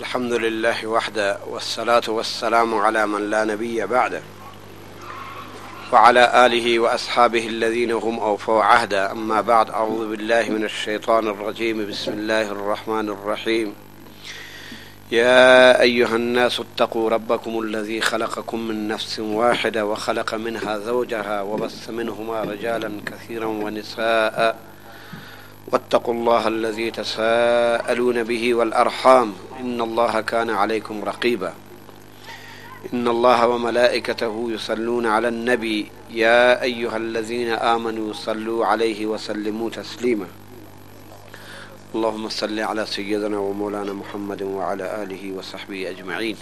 الحمد لله وحده والصلاة والسلام على من لا نبي بعده وعلى آله وأصحابه الذين هم أوفوا عهدا أما بعد أعوذ بالله من الشيطان الرجيم. بسم الله الرحمن الرحيم. يا أيها الناس اتقوا ربكم الذي خلقكم من نفس واحدة وخلق منها زوجها وبث منهما رجالا كثيرا ونساء واتقوا الله الذي تساءلون به والأرحام. إن الله كان عليكم رقيبا. إن الله وملائكته يصلون على النبي. يا أيها الذين آمنوا صلوا عليه وسلموا تسليما. اللهم صل على سيدنا ومولانا محمد وعلى آله وصحبه أجمعين.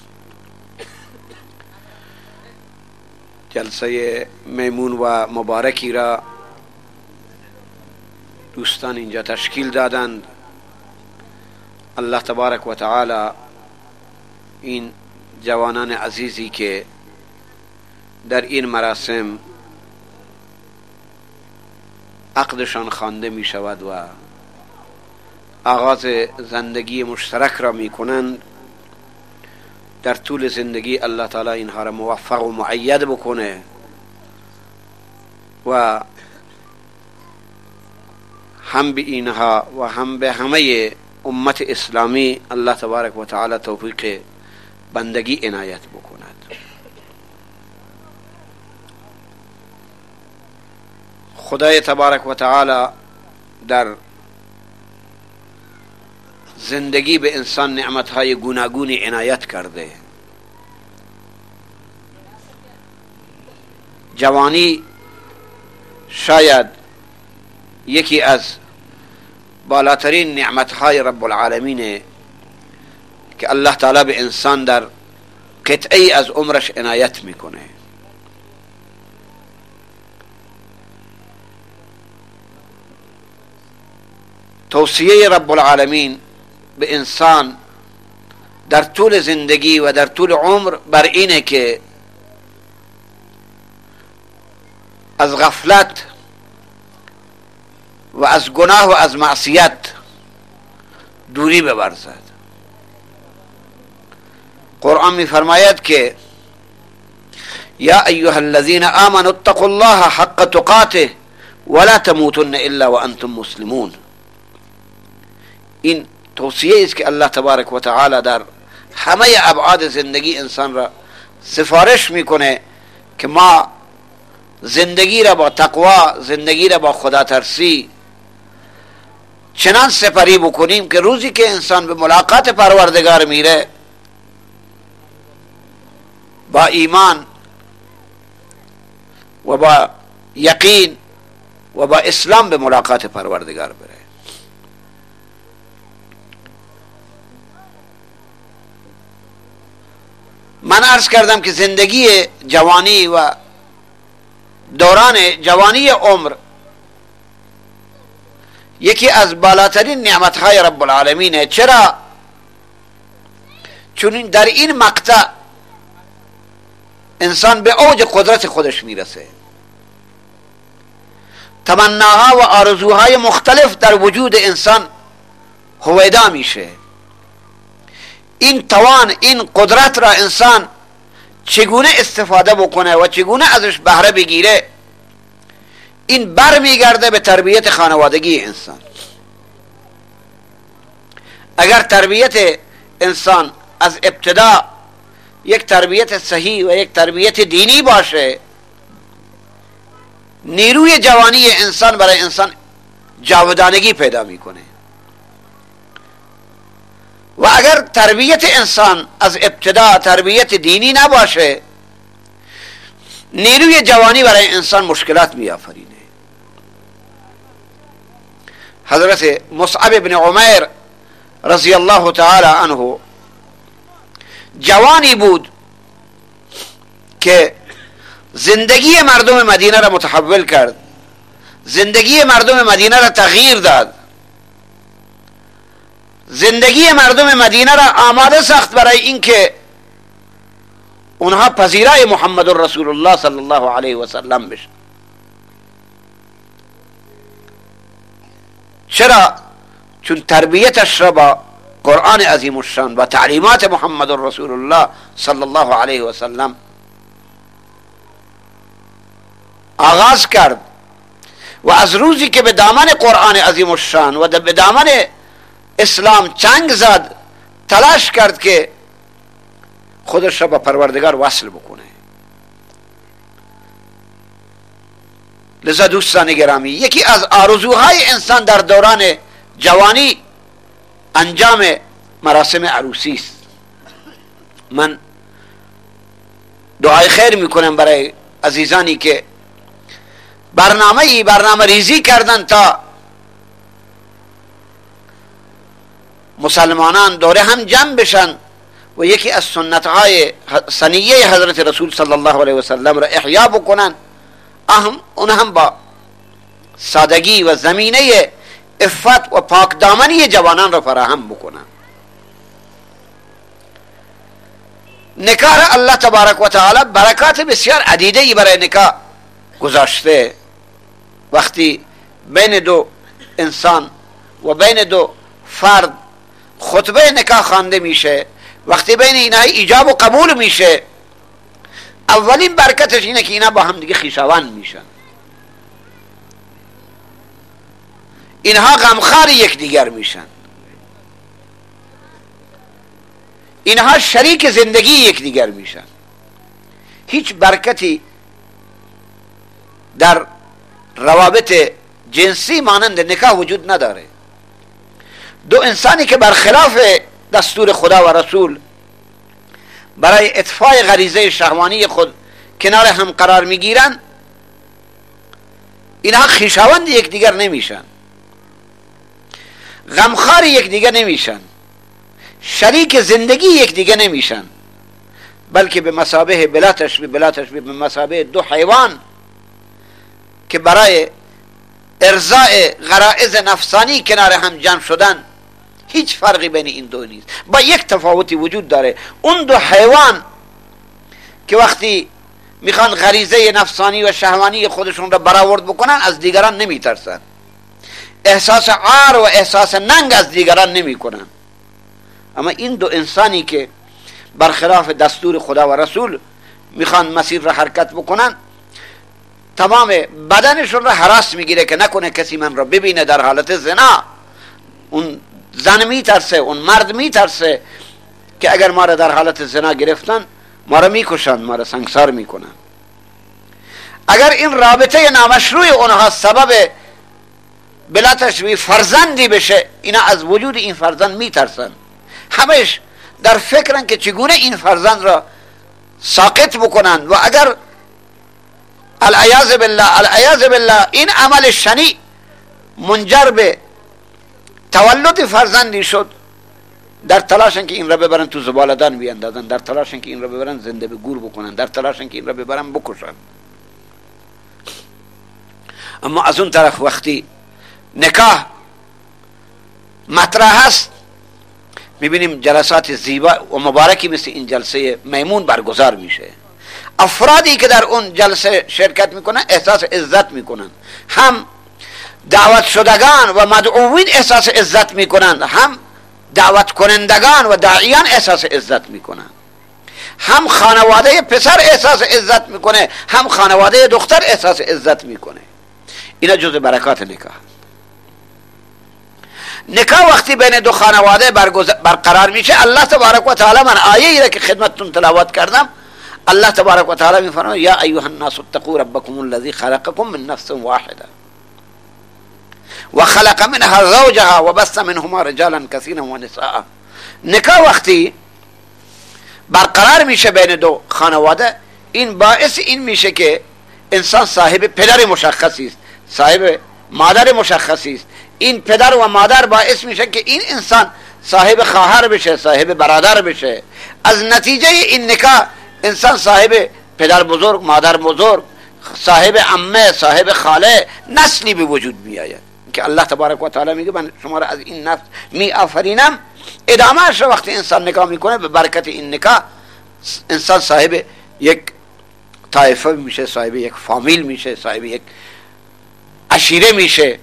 جلسة میمون و را دوستان اینجا تشکیل دادند. الله تبارک و تعالی این جوانان عزیزی که در این مراسم عقدشان خوانده می شود و آغاز زندگی مشترک را می کنند در طول زندگی الله تعالی اینها را موفق و معید بکنه و هم به اینها و هم به همه امت اسلامی الله تبارک و تعالی توفیق بندگی عنایت بکند. خدای تبارک و تعالی در زندگی به انسان نعمتهای گوناگونی عنایت کرده. جوانی شاید یکی از بالاترین نعمتهای رب العالمینه که الله تعالی به انسان در قطعی از عمرش عنایت می‌کنه. توصیه رب العالمین به انسان در طول زندگی و در طول عمر بر اینه که از غفلت و از گناه و از معصیت دوری ببرزد قرآن می فرماید که یا ایها الذین آمنوا اتقوا الله حق تقاته ولا تموتن الا وانتم مسلمون. این توصیه است که الله تبارک و تعالی در همه ابعاد زندگی انسان را سفارش می‌کنه که ما زندگی را با تقوا زندگی را با خدا ترسی چنان سپری بکنیم که روزی که انسان به ملاقات پروردگار میره با ایمان و با یقین و با اسلام به ملاقات پروردگار بره. من عرض کردم که زندگی جوانی و دوران جوانی عمر یکی از بالاترین نعمتهای رب العالمینه. چرا؟ چون در این مقطع انسان به اوج قدرت خودش می‌رسه. تمناها و آرزوهای مختلف در وجود انسان هویدا میشه. این توان این قدرت را انسان چگونه استفاده بکنه و چگونه ازش بهره بگیره؟ این بر میگرده به تربیت خانوادگی انسان. اگر تربیت انسان از ابتدا یک تربیت صحیح و یک تربیت دینی باشه نیروی جوانی انسان برای انسان جاودانگی پیدا می‌کنه. و اگر تربیت انسان از ابتدا تربیت دینی نباشه نیروی جوانی برای انسان مشکلات میآفرینه. حضرت مصعب بن عمیر رضی الله تعالی عنه جوانی بود که زندگی مردم مدینه را متحول کرد. زندگی مردم مدینه را تغییر داد. زندگی مردم مدینه را آماده ساخت برای اینکه اونها پذیرای محمد رسول الله صلی الله علیه و سلم بشن چرا؟ چون تربیتش را با قرآن عظیم الشان و تعلیمات محمد رسول الله صلی الله علیه و سلم آغاز کرد و از روزی که به دامن قرآن عظیم الشان و به دامن اسلام چنگ زد تلاش کرد که خودش را به پروردگار وصل بکنه لذا دوستان گرامی یکی از آرزوهای انسان در دوران جوانی انجام مراسم عروسی است. من دعای خیر می‌کنم برای عزیزانی که برنامه ای برنامه ریزی کردن تا مسلمانان دوره هم جمع بشن و یکی از سنت های سنیه حضرت رسول صلی الله علیه وسلم را احیا بکنن. اهم اون هم با سادگی و زمینه افت و پاک دامنی جوانان را فراهم بکنن. نکاح الله تبارک و تعالی برکات بسیار عدیده ای برای نکاح گذاشته. وقتی بین دو انسان و بین دو فرد خطبه نکاح خوانده میشه وقتی بین اینا ایجاب و قبول میشه اولین برکتش اینه که اینا با هم دیگه خیشاوان میشن. اینها غمخار یکدیگر میشن. اینها شریک زندگی یکدیگر میشن. هیچ برکتی در روابط جنسی مانند نکاح وجود نداره. دو انسانی که برخلاف دستور خدا و رسول برای اطفای غریزه شهوانی خود کنار هم قرار می‌گیرن اینها خیشاوند یکدیگر نمیشن. غمخار یکدیگر نمیشن. شریک زندگی یکدیگر نمیشن. بلکه به مسابه بلا تشبیه بلا به مسابه دو حیوان که برای ارزاء غرائز نفسانی کنار هم جمع شدن هیچ فرقی بین این دو نیست. با یک تفاوتی وجود داره. اون دو حیوان که وقتی می‌خوان غریزه نفسانی و شهوانی خودشون را برآورد بکنن از دیگران نمیترسن. احساس عار و احساس ننگ از دیگران نمی‌کنن. اما این دو انسانی که برخلاف دستور خدا و رسول می‌خوان مسیر را حرکت بکنن تمام بدنشون را حراس می‌گیره که نکنه کسی من را ببینه در حالت زنا. اون زن میترسه اون مرد میترسه که اگر ما را در حالت زنا گرفتن ما را می‌کشن ما را سنگسار می‌کنن اگر این رابطه نامشروع اونها سبب بلا تشبیه فرزندی بشه اینا از وجود این فرزند میترسن همش در فکرن که چگونه این فرزند را ساقط بکنن و اگر العیاذ بالله العیاذ بالله این عمل شنی منجر به تولد فرزندی شد. در تلاشن که این را ببرن تو زبالدان بیاندازن در تلاشن که این را ببرن زنده به گور بکنن. در تلاشن که این را ببرن بکشن. اما از اون طرف وقتی نکاح مطرح هست می‌بینیم جلسات زیبا و مبارکی مثل این جلسه میمون برگزار میشه. افرادی که در اون جلسه شرکت می‌کنن احساس عزت می‌کنن. هم دعوت شدگان و مدعوین احساس عزت می‌کنند. هم دعوت کنندگان و داعیان احساس عزت می‌کنند. هم خانواده پسر احساس عزت می‌کنه هم خانواده دختر احساس عزت می‌کنه. اینا جز برکات نکاح. نکاح وقتی بین دو خانواده برقرار میشه الله تبارک و تعالی من آیه ای که خدمتتون تلاوت کردم الله تبارک و تعالی میفرماید یا ایها الناس اتقوا ربکم الذی خلقکم من نفس واحده. وخلق منها زوجها وبث منهما رجالا كثيرا ونساء نکاح وقتی برقرار میشه بین دو خانواده این باعث این میشه که انسان صاحب پدر مشخصی است صاحب مادر مشخصی است. این پدر و مادر باعث میشه که این انسان صاحب خواهر بشه صاحب برادر بشه. از نتیجه این نکاح انسان صاحب پدر بزرگ مادر بزرگ صاحب امه صاحب خاله نسلی به وجود میآید. که الله تبارک و تعالی میگه من شما را از این نفس می آفرینم ادامهش وقتی انسان نکاح می‌کنه به برکت این نکاح انسان صاحب یک طایفه میشه صاحب یک فامیل میشه صاحب یک عشیره میشه.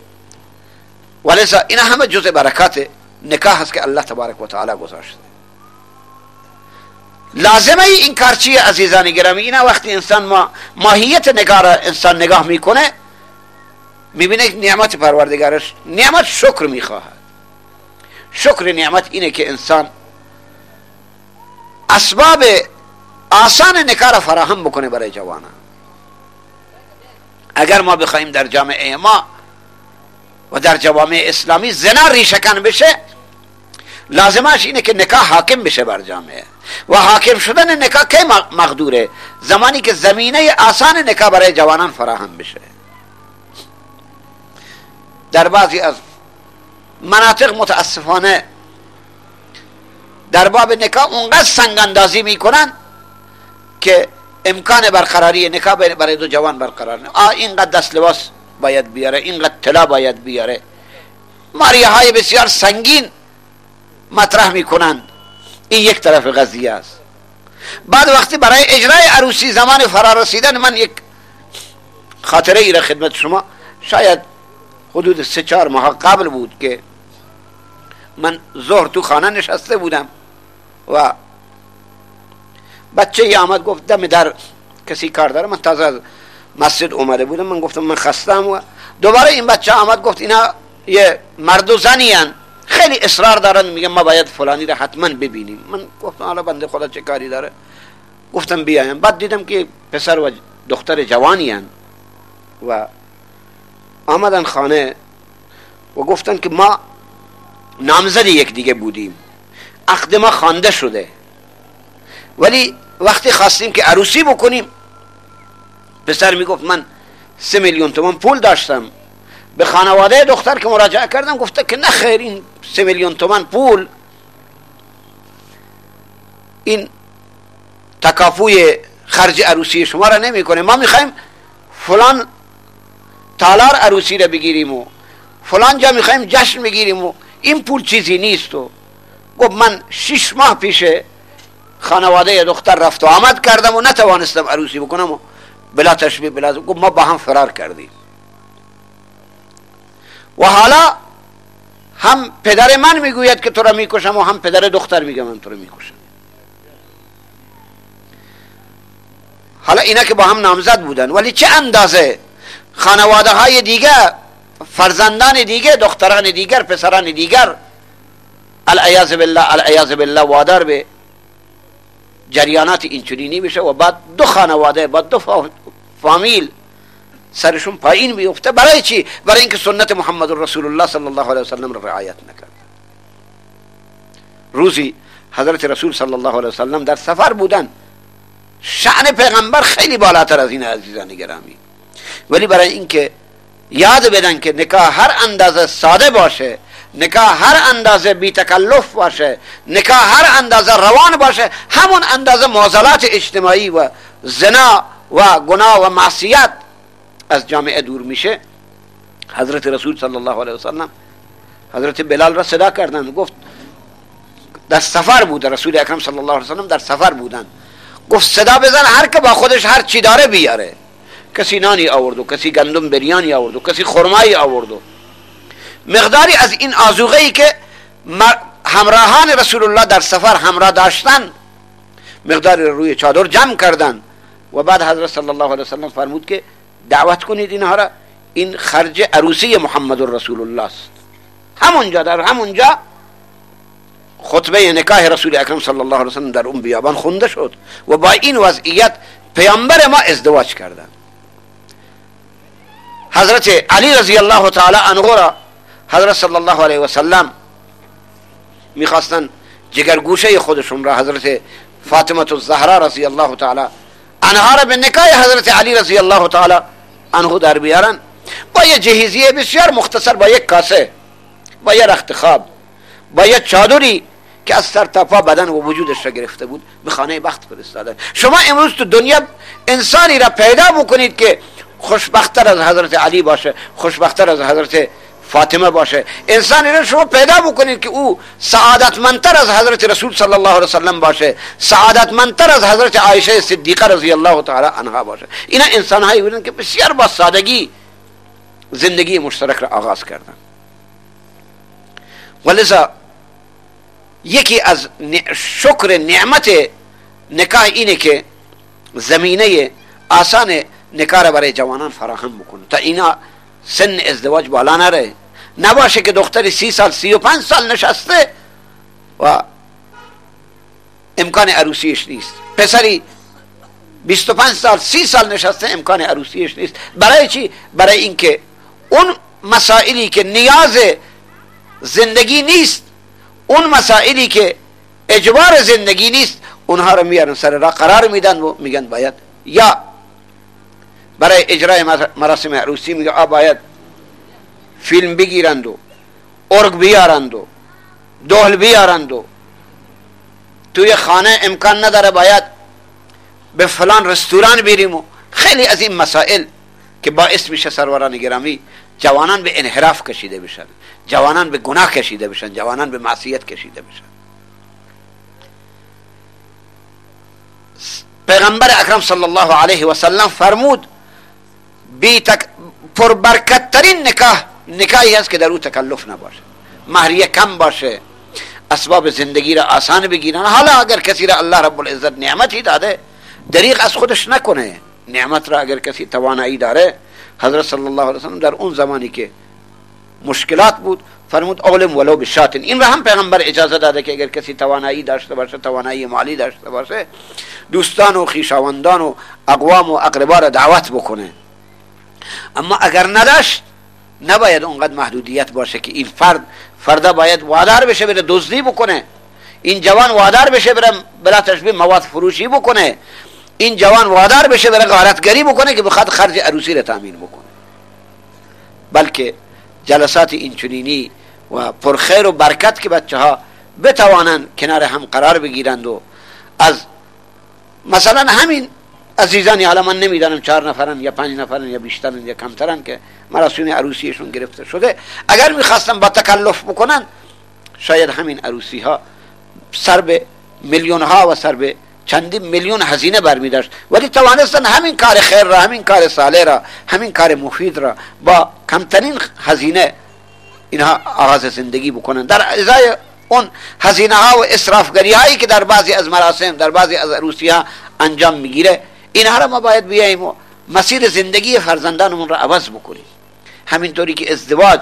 ولذا این همه جزء برکات نکاح هست که الله تبارک و تعالی گذاشته. لازمه این کار چیه عزیزان گرامی؟ اینا وقتی انسان ما ماهیت نگاه انسان نگاه می‌کنه می‌بینه نعمت پروردگارش نعمت شکر می‌خواهد. شکر نعمت اینه که انسان اسباب آسان نکاح را فراهم بکنه برای جوانان. اگر ما بخوایم در جامعه ما و در جوامع اسلامی زنا ریشکن بشه لازمش اینه که نکاح حاکم بشه بر جامعه. و حاکم شدن نکاح کی مقدوره؟ زمانی که زمینه آسان نکاح برای جوانان فراهم بشه. در بعضی از مناطق متاسفانه در باب نکاح اونقدر سنگ اندازی می‌کنن که امکان برقراری نکاح برای دو جوان برقرار نه. اینقدر دست لباس باید بیاره اینقدر طلا باید بیاره. ماریه های بسیار سنگین مطرح می‌کنند این یک طرف قضیه است. بعد وقتی برای اجرای عروسی زمان فرا رسیدن من یک خاطره ای را خدمت شما شاید حدود سه چهار ماه قبل بود که من ظهر تو خانه نشسته بودم و بچه ای آمد گفت دم در کسی کار داره؟ من تازه از مسجد اومده بودم. من گفتم من خستم و دوباره این بچه آمد گفت اینا یه مرد و زنی خیلی اصرار دارن میگن ما باید فلانی را حتما ببینیم. من گفتم حالا بنده خدا چه کاری داره؟ گفتم بیایم. بعد دیدم که پسر و دختر جوانی هن و آمدن خانه و گفتن که ما نامزد یک دیگه بودیم. عقد ما خوانده شده. ولی وقتی خواستیم که عروسی بکنیم پسر می‌گفت من سه میلیون تومان پول داشتم. به خانواده دختر که مراجعه کردم گفته که نه خیر این سه میلیون تومان پول. این تکافوی خرج عروسی شما را نمی‌کنه. ما می‌خوایم فلان تالار عروسی را بگیریم و فلان جا می‌خوایم جشن بگیریم و این پول چیزی نیست. و گفت من شش ماه پیش خانواده دختر رفت و آمد کردم و نتوانستم عروسی بکنم و بلا تشبیه بلا گفت ما با هم فرار کردیم. و حالا هم پدر من می‌گوید که تو را می‌کشم و هم پدر دختر میگه من تو را می‌کشم. حالا اینا که با هم نامزد بودن ولی چه اندازه خانواده های دیگه فرزندان دیگه دختران دیگر پسران دیگر العیاذ بالله العیاذ بالله وادار به جریانات اینچنینی میشه و بعد دو خانواده بعد دو فامیل سرشون پایین بیفته. برای چی؟ برای اینکه سنت محمد رسول الله صلی الله علیه وسلم را رعایت نکرد. روزی حضرت رسول صلی الله علیه وسلم در سفر بودن. شعن پیغمبر خیلی بالاتر از این عزیزان گرامی. ولی برای اینکه یاد بدن که نکاح هر اندازه ساده باشه نکاح هر اندازه بی تکلف باشه نکاح هر اندازه روان باشه همون اندازه معضلات اجتماعی و زنا و گناه و معصیت از جامعه دور میشه. حضرت رسول صلی الله علیه وسلم حضرت بلال را صدا کردن گفت در سفر بود رسول اکرم صلی الله علیه وسلم در سفر بودن. گفت صدا بزن هر که با خودش هر چی داره بیاره. کسی نانی آورد و کسی گندم بریانی آورد و کسی خرمایی آورد و مقداری از این آزوغه که همراهان رسول الله در سفر همراه داشتن مقداری روی چادر جمع کردن. و بعد حضرت صلی الله علیه وسلم فرمود که دعوت کنید اینها را. این خرج عروسی محمد رسول الله است. همونجا در همونجا خطبه نکاح رسول اکرم صلی الله علیه وسلم در اون بیابان خونده شد. و با این وضعیت پیامبر ما ازدواج کردند حضرت علی رضی الله تعالی عنه را حضرت صلی الله علیه وسلم می‌خواستن جگرگوشه خودشون را حضرت فاطمه الزهرا رضی الله تعالی عنها را به نکاح حضرت علی رضی الله تعالی عنه در بیارن. با یه جهیزیه بسیار مختصر با یک کاسه با یه رخت خواب با یه چادری که از سر تا پا بدن و وجودش را گرفته بود به خانه بخت فرستادن شما امروز تو دنیا انسانی را پیدا بکنید که خوشبختتر از حضرت علی باشه خوشبختتر از حضرت فاطمه باشه. انسانی را شما پیدا بکنید که او سعادتمندتر از حضرت رسول صلی الله علیه وسلم باشه سعادتمندتر از حضرت عایشه صدیقه رضی الله تعالی عنها باشه. اینا انسان هایی بودن که بسیار با سادگی زندگی مشترک را آغاز کردن ولذا یکی از شکر نعمت نکاح اینه که زمینه آسان نکاح را برای جوانان فراهم بکنه. تا اینا سن ازدواج بالا نره. نباشه که دختری سی سال سی و پنج سال نشسته و امکان عروسیش نیست. پسری 25 سال سی سال نشسته امکان عروسیش نیست. برای چی؟ برای اینکه اون مسائلی که نیاز زندگی نیست اون مسائلی که اجبار زندگی نیست اونها رو میارن سر را قرار میدن و میگن باید یا برای اجرای مراسم عروسی میگه آ باید فیلم بگیرند و ارگ بیارند و دهل بیارند و توی خانه امکان نداره باید به فلان رستوران بیریم و خیلی از این مسائل که باعث میشه سروران گرامی جوانان به انحراف کشیده بشن جوانان به گناه کشیده بشن جوانان به معصیت کشیده بشن. پیغمبر اکرم صلی الله علیه و سلم فرمود بی تک پربرکت نکاح نکاحی هست که در او تکلف نباشه. مهریه کم باشه. اسباب زندگی را آسان بگیرن. حالا اگر کسی را الله رب العزت نعمتی داده دریغ از خودش نکنه. نعمت را اگر کسی توانایی داره حضرت صلی الله علیه وسلم در اون زمانی که مشکلات بود فرمود اولم ولو بشاتن. این را هم پیغمبر اجازه داده که اگر کسی توانایی داشته باشه توانایی مالی داشته باشه دوستان و خیشاوندان و اقوام و اقربا را دعوت بکنه. اما اگر نداشت نباید اونقدر محدودیت باشه که این فرد فردا باید وادار بشه بره دزدی بکنه. این جوان وادار بشه بره بلا تشبیه مواد فروشی بکنه. این جوان وادار بشه بره غارتگری بکنه که بخواد خرج عروسی را تامین بکنه. بلکه جلسات اینچنینی و پرخیر و برکت که بچه ها بتوانند کنار هم قرار بگیرند و از مثلا همین عزیزانی حالا من نمی‌دانم چهار نفرن یا پنج نفرن یا بیشترن یا کمترن که مراسم عروسیشون گرفته شده. اگر می‌خواستن با تکلف بکنن شاید همین عروسی ها سر به میلیون ها و سر به چندین میلیون هزینه برمی داشت. ولی توانستن همین کار خیر را همین کار صالح را همین کار مفید را با کمترین هزینه اینها آغاز زندگی بکنن. در ازای اون هزینه ها و اصرافگری هایی که در بعضی از مراسم در بعضی از عروسی ها انجام می‌گیره اینها را ما باید بیاییم و مسیر زندگی فرزندانمون را عوض بکنیم. همینطوری که ازدواج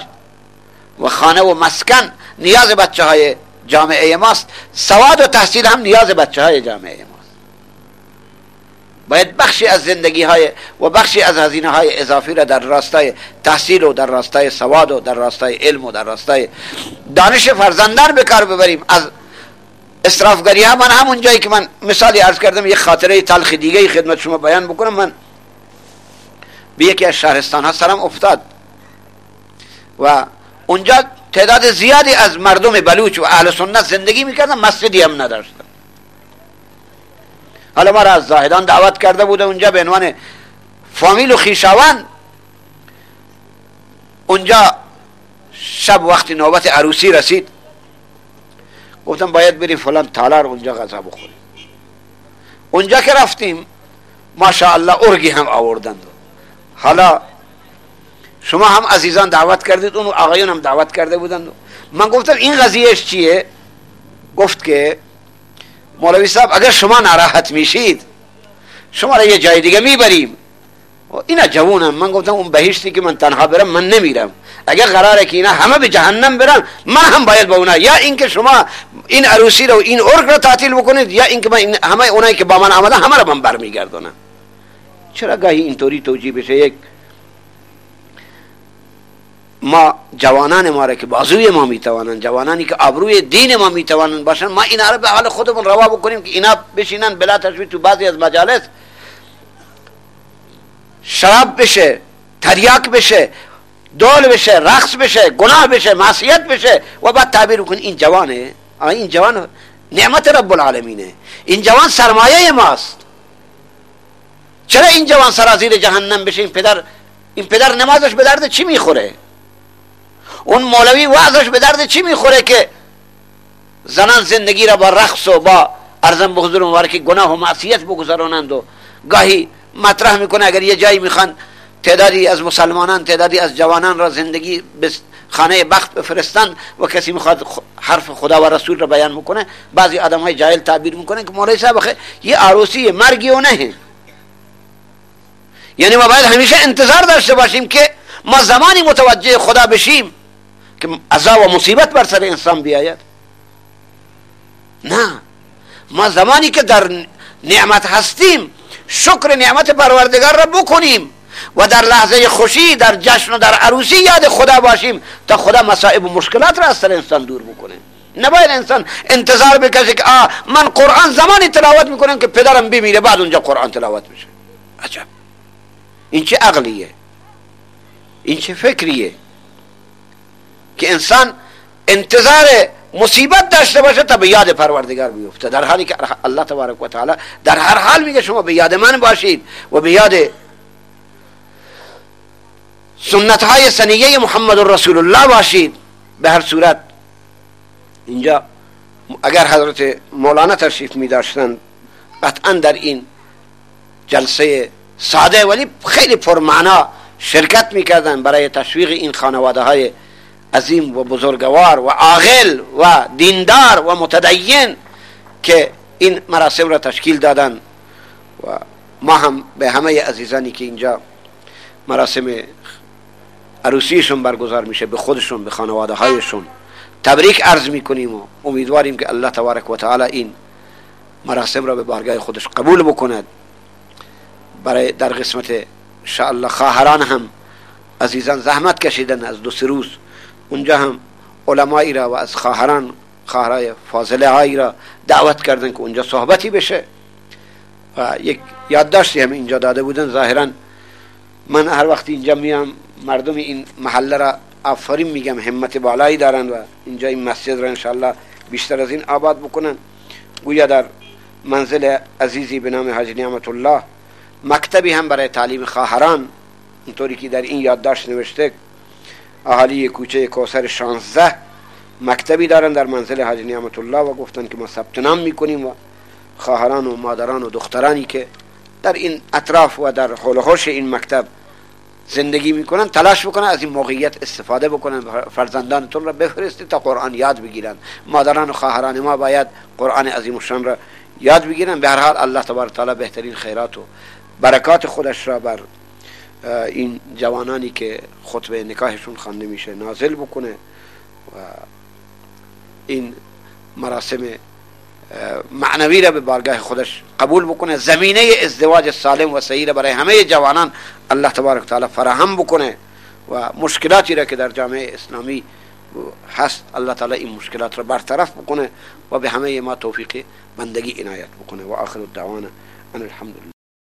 و خانه و مسکن نیاز بچه های جامعه ماست سواد و تحصیل هم نیاز بچه های جامعه ماست. باید بخشی از زندگی های و بخشی از هزینه های اضافی را در راستای تحصیل و در راستای سواد و در راستای علم و در راستای دانش فرزندان به کار ببریم. از اسرافگری ها من همون جایی که من مثالی عرض کردم یک خاطره تلخ دیگه خدمت شما بیان بکنم. من به یکی از شهرستان ها سرم افتاد. و اونجا تعداد زیادی از مردم بلوچ و اهل سنت زندگی می‌کردن مسجدی هم نداشتن. حالا ما را از زاهدان دعوت کرده بوده اونجا به عنوان فامیل و خیشاوان. اونجا شب وقتی نوبت عروسی رسید گفتم باید بریم فلان تالار اونجا غذا بخوریم اونجا که رفتیم ماشاءالله ارگی هم آوردند حالا شما هم عزیزان دعوت کردید اون آقایون هم دعوت کرده بودند. من گفتم این قضیهش چیه؟ گفت که مولوی صاحب اگر شما ناراحت میشید شما را یه جای دیگه می‌بریم. اینا جوونم. من گفتم اون بهشتی که من تنها برم من نمیرم. اگر قراره که اینا همه به جهنم برن من هم باید با اونا. یا اینکه شما این عروسی رو این ارگ رو تعطیل بکنید یا اینکه من همه اونایی که با من آمدن همه رو من برمیگردونم. چرا گاهی اینطوری توجیه بشه؟ یک ما جوانان ما را که بازوی ما می‌توانند جوانانی که آبروی دین ما می‌توانند باشن ما اینا رو به حال خودمون روا بکنیم که اینا بشینن بلا تشویق تو بعضی از مجالس. شراب بشه تریاک بشه دول بشه رقص بشه گناه بشه معصیت بشه و بعد تعبیر کن این جوانه. این جوان نعمت رب العالمینه. این جوان سرمایه ماست. چرا این جوان سرازیر جهنم بشه؟ این پدر این پدر نمازش به درد چی می‌خوره؟ اون مولوی وعظش به درد چی می‌خوره که زنان زندگی را با رقص و با ارزم به حضور مبارک گناه و معصیت بگذرانند و گاهی مطرح می‌کنه اگر یه جایی می‌خوان تعدادی از مسلمانان تعدادی از جوانان را زندگی خانه بخت بفرستن و کسی می‌خواد حرف خدا و رسول رو بیان می‌کنه بعضی آدم های جاهل تعبیر می‌کنه که مولای صاحب یه عروسی مرگی و نه یعنی ما باید همیشه انتظار داشته باشیم که ما زمانی متوجه خدا بشیم که عذاب و مصیبت بر سر انسان بیاید. نه. ما زمانی که در نعمت هستیم شکر نعمت پروردگار را بکنیم. و در لحظه خوشی در جشن و در عروسی یاد خدا باشیم تا خدا مصائب و مشکلات را از سر انسان دور بکنه. نباید انسان انتظار بکشه که آه من قرآن زمانی تلاوت می‌کنم که پدرم بمیره بعد اونجا قرآن تلاوت میشه. عجب. این چه عقلیه؟ این چه فکریه؟ که انسان انتظار مصیبت داشته باشه تا به یاد پروردگار بیفته. در حالی که الله تبارک و تعالی در هر حال میگه شما به یاد من باشید و به یاد سنت های سنیه محمد رسول الله باشید. به هر صورت. اینجا اگر حضرت مولانا تشریف می داشتن قطعا در این جلسه ساده ولی خیلی پرمعنا شرکت می‌کردن برای تشویق این خانواده های عظیم و بزرگوار و عاقل و دیندار و متدین که این مراسم را تشکیل دادن و ما هم به همه عزیزانی که اینجا مراسم عروسیشون برگزار میشه به خودشون به خانواده هایشون تبریک عرض می‌کنیم و امیدواریم که الله تبارک و تعالی این مراسم را به بارگاه خودش قبول بکند. برای در قسمت الله خواهران هم عزیزان زحمت کشیدن از دو سه روز. اونجا هم علمایی را و از خواهران خواهرای فاضله هایی را دعوت کردن که اونجا صحبتی بشه. و یک یادداشتی هم اینجا داده بودن. ظاهرا من هر وقت اینجا میام مردم این محله را آفرین میگم همت بالایی دارن و اینجا این مسجد را انشاءالله بیشتر از این آباد بکنن. گویا در منزل عزیزی به نام حاجی نعمت الله مکتبی هم برای تعلیم خواهران اینطوری که در این یادداشت نوشته اهالی کوچه کوسر 16 مکتبی دارن در منزل حاج نعمت الله و گفتن که ما ثبت نام می‌کنیم و خواهران و مادران و دخترانی که در این اطراف و در حول این مکتب زندگی می‌کنن تلاش بکنن از این موقعیت استفاده بکنن فرزندانتون را بفرستید تا قرآن یاد بگیرن. مادران و خواهران ما باید قرآن عظیم شان را یاد بگیرن. به هر حال الله تبارک تعالی بهترین خیرات و برکات خودش را بر این جوانانی که خطبه نکاحشون خوانده میشه نازل بکنه و این مراسم معنوی را به بارگاه خودش قبول بکنه زمینه ازدواج سالم و صحیح برای همه جوانان الله تبارک تعالی فراهم بکنه و مشکلاتی را که در جامعه اسلامی هست الله تعالی این مشکلات را برطرف بکنه و به همه ما توفیق بندگی عنایت بکنه. و آخر الدعوانا ان الحمد